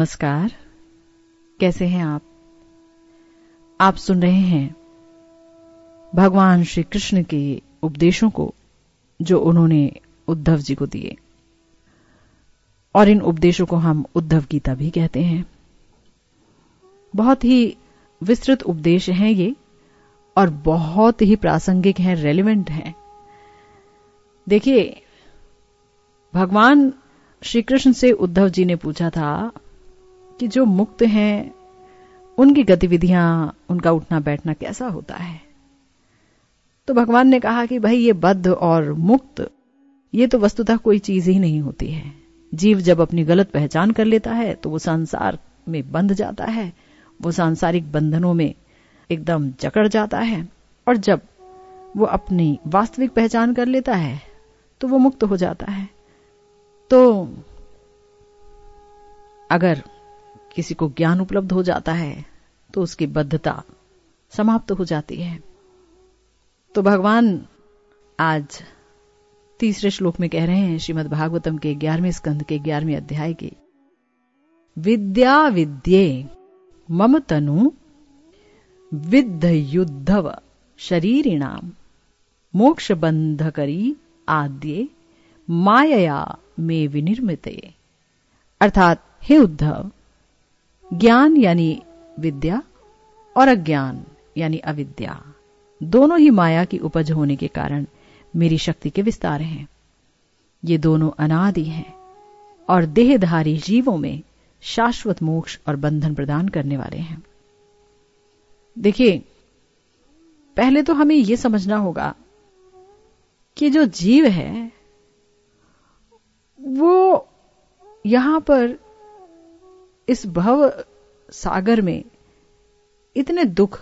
नमस्कार। कैसे हैं आप? आप सुन रहे हैं भगवान श्री कृष्ण के उपदेशों को, जो उन्होंने उद्धव जी को दिए। और इन उपदेशों को हम उद्धव गीता भी कहते हैं। बहुत ही विस्तृत उपदेश हैं ये, और बहुत ही प्रासंगिक हैं रेलिवेंट हैं। देखिए, भगवान श्री कृष्ण से उद्धव जी ने पूछा था कि जो मुक्त हैं, उनकी गतिविधियाँ, उनका उठना बैठना कैसा होता है? तो भगवान ने कहा कि भाई ये बद्ध और मुक्त, ये तो वस्तुतः कोई चीज़ ही नहीं होती है। जीव जब अपनी गलत पहचान कर लेता है तो वो संसार में बंध जाता है, वो सांसारिक बंधनों में एकदम जकड़ जाता है, और जब वो अपनी वास्तविक पहचान कर लेता है तो वो मुक्त हो जाता है। तो अगर किसी को ज्ञान उपलब्ध हो जाता है तो उसकी बद्धता समाप्त हो जाती है। तो भगवान आज तीसरे श्लोक में कह रहे हैं, श्रीमद भागवतम के ग्यारहवें स्कंध के ग्यारहवें अध्याय के, विद्या विद्ये मम तनु विद्ध युद्धव शरीरिणाम मोक्ष बंधकरी आद्य माया में विनिर्मित। अर्थात हे उद्धव ज्ञान यानी विद्या और अज्ञान यानी अविद्या। दोनों ही माया की उपज होने के कारण मेरी शक्ति के विस्तार हैं। ये दोनों अनादि हैं और देहधारी जीवों में शाश्वत मोक्ष और बंधन प्रदान करने वाले हैं। देखिए, पहले तो हमें यह समझना होगा कि जो जीव है, वो यहाँ पर इस भव सागर में इतने दुख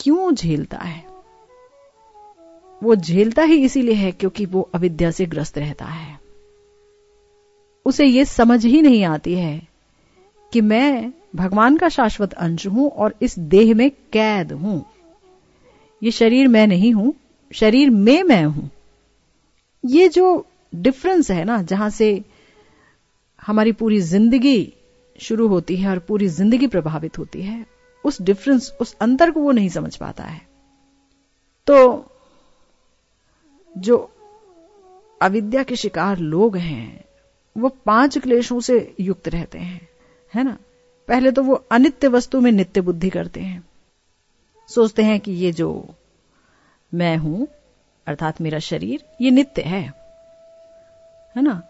क्यों झेलता है? वो झेलता ही इसीलिए है क्योंकि वो अविद्या से ग्रस्त रहता है। उसे ये समझ ही नहीं आती है कि मैं भगवान का शाश्वत अंश हूँ और इस देह में कैद हूँ। ये शरीर मैं नहीं हूँ, शरीर में मैं हूँ। ये जो डिफरेंस है ना, जहाँ से हमारी पूरी ज़िंदगी शुरू होती है और पूरी ज़िंदगी प्रभावित होती है, उस डिफरेंस उस अंतर को वो नहीं समझ पाता है। तो जो अविद्या के शिकार लोग हैं, वो पाँच क्लेशों से युक्त रहते हैं, है ना? पहले तो वो अनित्य वस्तु में नित्य बुद्धि करते हैं। सोचते हैं कि ये जो मैं हूँ, अर्थात मेरा शरीर, ये नित्य है है ना?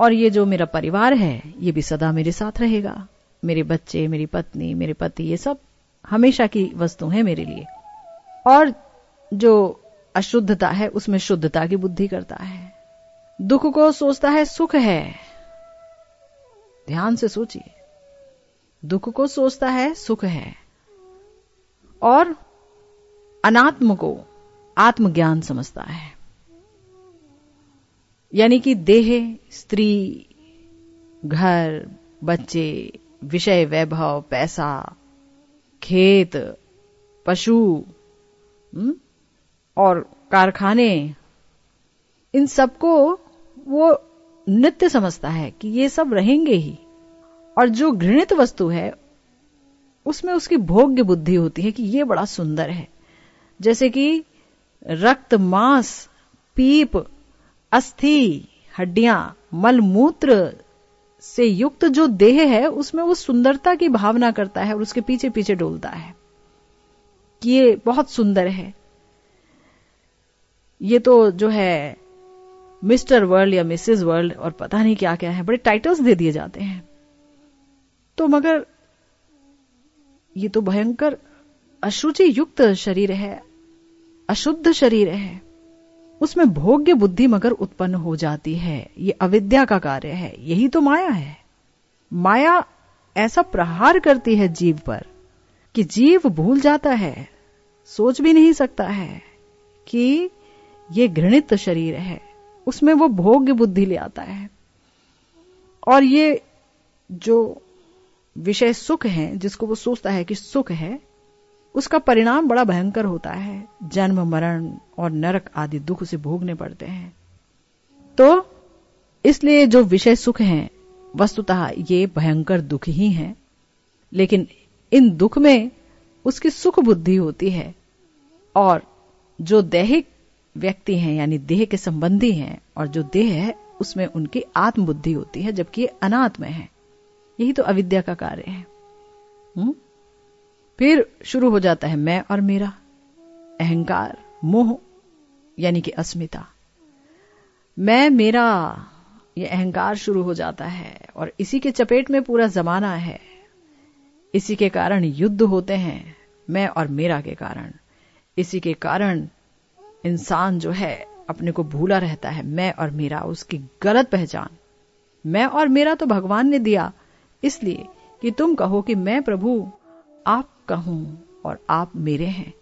और ये जो मेरा परिवार है, ये भी सदा मेरे साथ रहेगा। मेरे बच्चे, मेरी पत्नी, मेरे पति, ये सब हमेशा की वस्तु है मेरे लिए। और जो अशुद्धता है, उसमें शुद्धता की बुद्धि करता है। दुख को सोचता है, सुख है। ध्यान से सोचिए। दुख को सोचता है, सुख है। और अनात्म को आत्मज्ञान समझता है। यानी कि देह स्त्री घर बच्चे विषय वैभव पैसा खेत पशु हम्म, और कारखाने इन सबको वो नित्य समझता है कि ये सब रहेंगे ही। और जो घृणित वस्तु है उसमें उसकी भोग्य बुद्धि होती है कि ये बड़ा सुंदर है। जैसे कि रक्त मांस पीप अस्थि, हड्डियाँ, मलमूत्र से युक्त जो देह है, उसमें वो सुंदरता की भावना करता है और उसके पीछे पीछे डोलता है कि ये बहुत सुंदर है। ये तो जो है, मिस्टर वर्ल्ड या मिसेस वर्ल्ड और पता नहीं क्या क्या है, बड़े टाइटल्स दे दिए जाते हैं। तो मगर ये तो भयंकर अशुचि युक्त शरीर है, अशुद्ध शरीर है। उसमें भोग्य बुद्धि मगर उत्पन्न हो जाती है। ये अविद्या का कार्य है। यही तो माया है। माया ऐसा प्रहार करती है जीव पर कि जीव भूल जाता है, सोच भी नहीं सकता है कि ये घृणित शरीर है। उसमें वो भोग्य बुद्धि ले आता है। और ये जो विषय सुख है, जिसको वो सोचता है कि सुख है उसका परिणाम बड़ा भयंकर होता है। जन्म, मरण और नरक आदि दुख से भोगने पड़ते हैं। तो इसलिए जो विषय सुख हैं, वस्तुतः ये भयंकर दुख ही हैं। लेकिन इन दुख में उसकी सुख बुद्धि होती है और जो दैहिक व्यक्ति हैं, यानी देह के संबंधी हैं और जो देह है, उसमें उनकी आत्मबुद्धि होती है, जबकि ये अनात्म है। यही तो अविद्या का कार्य है। हुँ? फिर शुरू हो जाता है मैं और मेरा अहंकार, मोह, यानी कि अस्मिता। मैं, मेरा, ये अहंकार शुरू हो जाता है और इसी के चपेट में पूरा जमाना है। इसी के कारण युद्ध होते हैं, मैं और मेरा के कारण। इसी के कारण इंसान जो है, अपने को भूला रहता है, मैं और मेरा, उसकी गलत पहचान। मैं और मेरा तो भगवान ने दिया, इसलिए कि तुम कहो कि मैं प्रभु, आप कहूँ और आप मेरे हैं।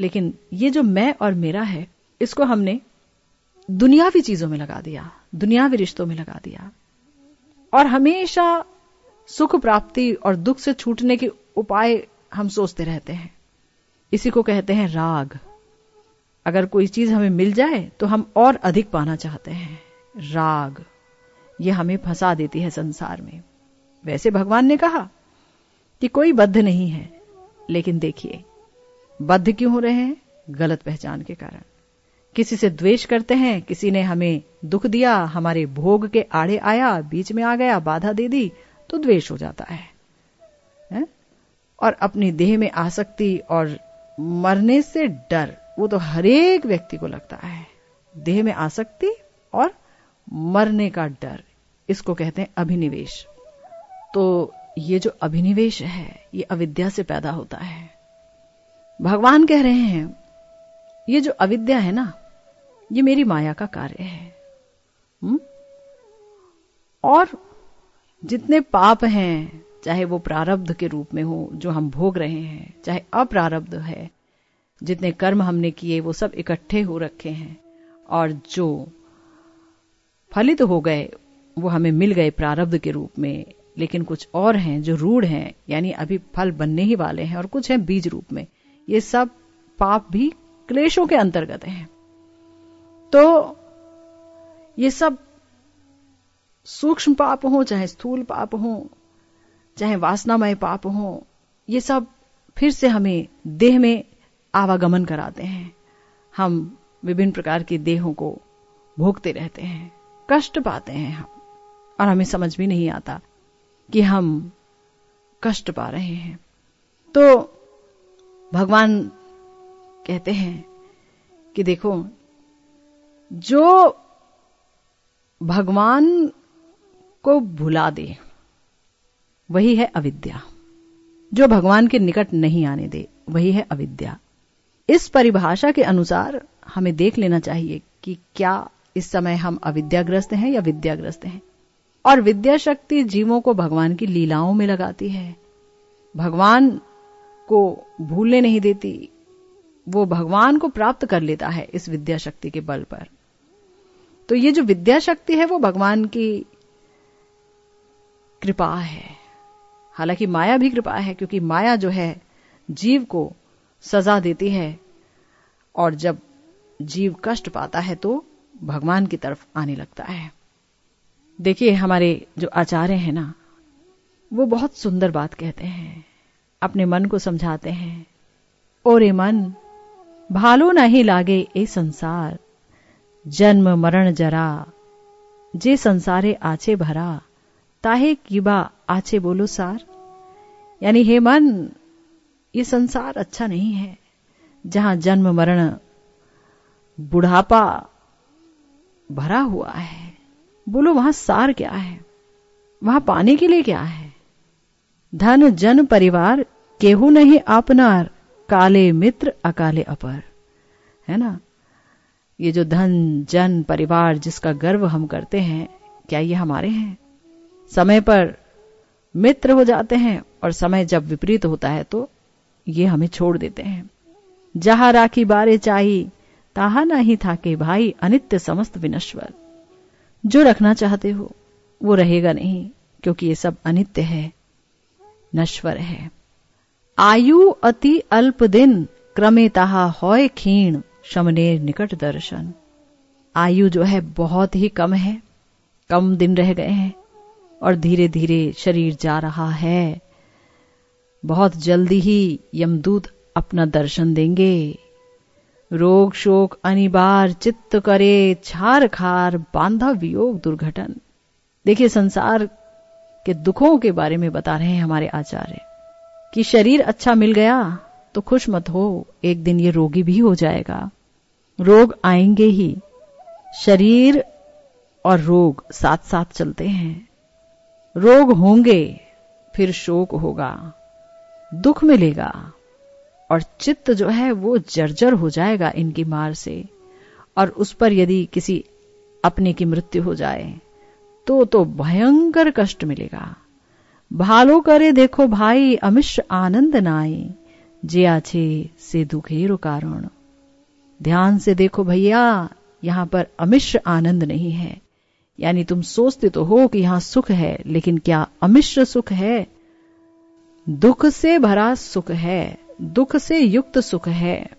लेकिन ये जो मैं और मेरा है, इसको हमने दुनियावी चीज़ों में लगा दिया, दुनियावी रिश्तों में लगा दिया। और हमेशा सुख प्राप्ति और दुख से छूटने के उपाय हम सोचते रहते हैं। इसी को कहते हैं राग। अगर कोई चीज़ हमें मिल जाए तो हम और अधिक पाना चाहते हैं। राग। ये हमें फंसा देती है संसार में। वैसे भगवान ने कहा कि कोई बद्ध नहीं है। लेकिन देखिए बद्ध क्यों हो रहे हैं? गलत पहचान के कारण। किसी से द्वेष करते हैं किसी ने हमें दुख दिया हमारे भोग के आड़े आया बीच में आ गया बाधा दे दी तो द्वेष हो जाता है, है? और अपनी देह में आसक्ति और मरने से डर वो तो हरेक व्यक्ति को लगता है। देह में आसक्ति और मरने का डर इसको कहते हैं अभिनिवेश। तो ये जो अभिनिवेश है, ये अविद्या से पैदा होता है भगवान कह रहे हैं, ये जो अविद्या है ना, ये मेरी माया का कार्य है हुँ? और जितने पाप हैं, चाहे वो प्रारब्ध के रूप में हो, जो हम भोग रहे हैं, चाहे अप्रारब्ध है, जितने कर्म हमने किए, वो सब इकट्ठे हो रखे हैं, और जो फलित हो गए, वो हमें मिल गए प्रारब्ध के रूप में लेकिन कुछ और हैं जो रूढ़ हैं, यानी अभी फल बनने ही वाले हैं और कुछ हैं बीज रूप में। ये सब पाप भी क्लेशों के अंतर्गत हैं। तो ये सब सूक्ष्म पाप हो, चाहे स्थूल पाप हो, चाहे वासनामय पाप हो, ये सब फिर से हमें देह में आवागमन कराते हैं। हम विभिन्न प्रकार के देहों को भोगते रहते हैं, कष्ट पाते हैं हम, और हमें समझ भी नहीं आता कि हम कष्ट पा रहे हैं। तो भगवान कहते हैं कि देखो, जो भगवान को भुला दे, वही है अविद्या। जो भगवान के निकट नहीं आने दे, वही है अविद्या। इस परिभाषा के अनुसार हमें देख लेना चाहिए कि क्या इस समय हम अविद्याग्रस्त हैं या विद्याग्रस्त हैं। और विद्या शक्ति जीवों को भगवान की लीलाओं में लगाती है। भगवान को भूलने नहीं देती, वो भगवान को प्राप्त कर लेता है इस विद्या शक्ति के बल पर। तो ये जो विद्या शक्ति है, वो भगवान की कृपा है। हालाँकि माया भी कृपा है, क्योंकि माया जो है, जीव को सजा देती है, और जब जीव कष्ट पाता है तो भगवान की तरफ़ आने लगता है। देखिए, हमारे जो आचार्य हैं ना, वो बहुत सुंदर बात कहते हैं, अपने मन को समझाते हैं ओरे मन, भालो नहीं लागे ए संसार, जन्म मरण जरा, जे संसारे आचे भरा, ताहे कीबा आचे बोलो सार। यानी हे मन, ये संसार अच्छा नहीं है, जहाँ जन्म मरण बुढ़ापा भरा हुआ है। बोलो, वहाँ सार क्या है? वहाँ पाने के लिए क्या है? धन, जन, परिवार, केहू नहीं अपनार काले मित्र, अकाले अपर। है ना? ये जो धन, जन, परिवार जिसका गर्व हम करते हैं, क्या ये हमारे हैं? समय पर मित्र हो जाते हैं और समय जब विपरीत होता है तो ये हमें छोड़ देते हैं। जहाँ राखी बारे चाही, ताहा नहीं था के भाई, अनित्य समस्त विनश्वर। जो रखना चाहते हो, वो रहेगा नहीं, क्योंकि ये सब अनित्य है, नश्वर है। आयु अति अल्प दिन, क्रमे ताहा होय खीण शमनेर निकट दर्शन। आयु जो है, बहुत ही कम है। कम दिन रह गए हैं, और धीरे धीरे शरीर जा रहा है। बहुत जल्दी ही यमदूत अपना दर्शन देंगे। रोग शोक अनिबार चित्त करे, छार खार बांधा वियोग दुर्घटन। देखिए, संसार के दुखों के बारे में बता रहे हैं हमारे आचार्य कि शरीर अच्छा मिल गया तो खुश मत हो, एक दिन ये रोगी भी हो जाएगा। रोग आएँगे ही। शरीर और रोग साथ साथ चलते हैं। रोग होंगे, फिर शोक होगा, दुख मिलेगा। और चित्त जो है वो जर्जर हो जाएगा इनकी मार से। और उस पर यदि किसी अपने की मृत्यु हो जाए तो तो भयंकर कष्ट मिलेगा। भालो करे देखो भाई अमिश्र आनंद नाई जे आछे से दुखेरो कारण। ध्यान से देखो भैया, यहाँ पर अमिश्र आनंद नहीं है। यानी तुम सोचते तो हो कि यहाँ सुख है, लेकिन क्या अमिश्र सुख है? दुख से भरा सुख है। दुख से युक्त सुख है।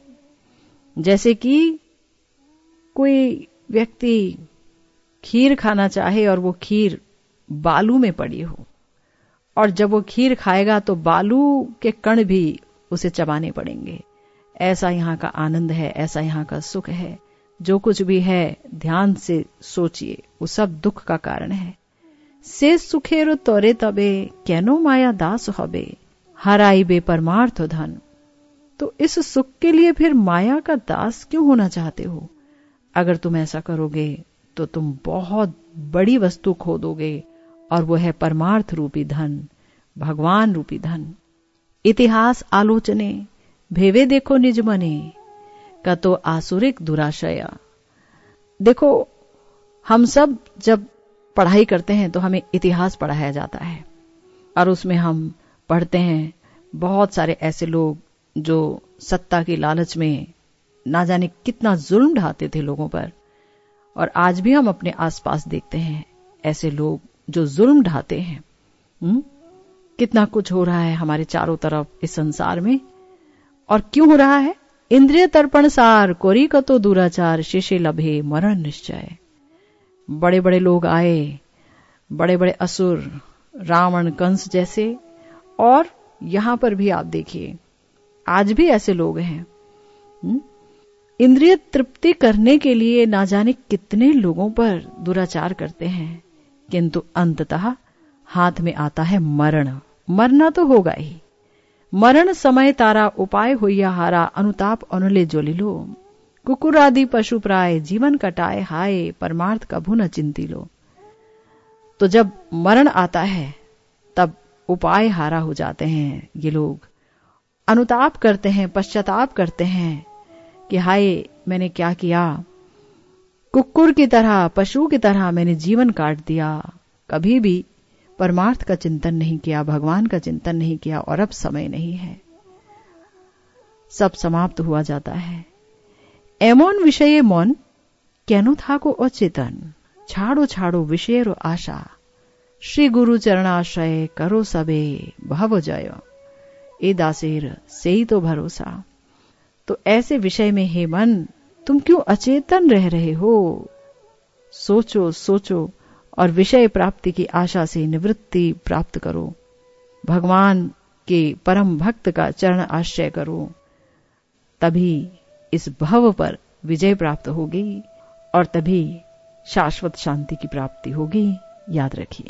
जैसे कि कोई व्यक्ति खीर खाना चाहे और वो खीर बालू में पड़ी हो, और जब वो खीर खाएगा तो बालू के कण भी उसे चबाने पड़ेंगे। ऐसा यहाँ का आनंद है, ऐसा यहाँ का सुख है। जो कुछ भी है, ध्यान से सोचिए, वो सब दुख का कारण है। से सुखेरो तोरे तबे, कैनो माया दास हबे हराई बे परमार्थ धन। तो इस सुख के लिए फिर माया का दास क्यों होना चाहते हो? अगर तुम ऐसा करोगे तो तुम बहुत बड़ी वस्तु खो दोगे, और वो है परमार्थ रूपी धन, भगवान रूपी धन। इतिहास आलोचने, भेवे देखो निज मने, का तो आसुरिक दुराशय। देखो, हम सब जब पढ़ाई करते हैं तो हमें इतिहास पढ़ाया जाता है, और उसमें हम पढ़ते हैं, बहुत सारे ऐसे लोग जो सत्ता की लालच में ना जाने कितना जुल्म ढाते थे लोगों पर और आज भी हम अपने आसपास देखते हैं ऐसे लोग जो जुल्म ढाते हैं हुँ? हम्म? कितना कुछ हो रहा है हमारे चारों तरफ़ इस संसार में और क्यों हो रहा है इंद्रिय तर्पण सार, कोरी कतो दुराचार, शिशे लभे, मरण निश्चय बड़े बड़े लोग आए बड़े बड़े असुर, रावण, कंस जैसे, और यहाँ पर भी आप देखिए आज भी ऐसे लोग हैं। हम्म? इंद्रिय तृप्ति करने के लिए ना जाने कितने लोगों पर दुराचार करते हैं। किंतु अंततः हाथ में आता है मरण। मरना तो होगा ही। मरण समय तारा उपाय होइया हारा अनुताप अनुले जोलिलो कुकुर आदि पशु प्राय जीवन कटाए हाय, परमार्थ कभू न चिंती लो। तो जब मरण आता है, तब उपाय हारा हो जाते हैं ये लोग। अनुताप करते हैं, पश्चाताप करते हैं कि हाय, मैंने क्या किया? कुकुर की तरह, पशु की तरह मैंने जीवन काट दिया। कभी भी परमार्थ का चिंतन नहीं किया, भगवान का चिंतन नहीं किया और अब समय नहीं है। सब समाप्त हुआ जाता है। एमोन विषय मन, कैनो था को अचेतन। छाड़ो छाड़ो विषय आशा। श्री गुरु चरणाश्रय करो सबे भव जय। ए दासेर से ही तो भरोसा। तो ऐसे विषय में, हे मन, तुम क्यों अचेतन रह रहे हो? सोचो सोचो, और विषय प्राप्ति की आशा से निवृत्ति प्राप्त करो। भगवान के परम भक्त का चरण आश्रय करो। तभी इस भव पर विजय प्राप्त होगी, और तभी शाश्वत शांति की प्राप्ति होगी। याद रखिए।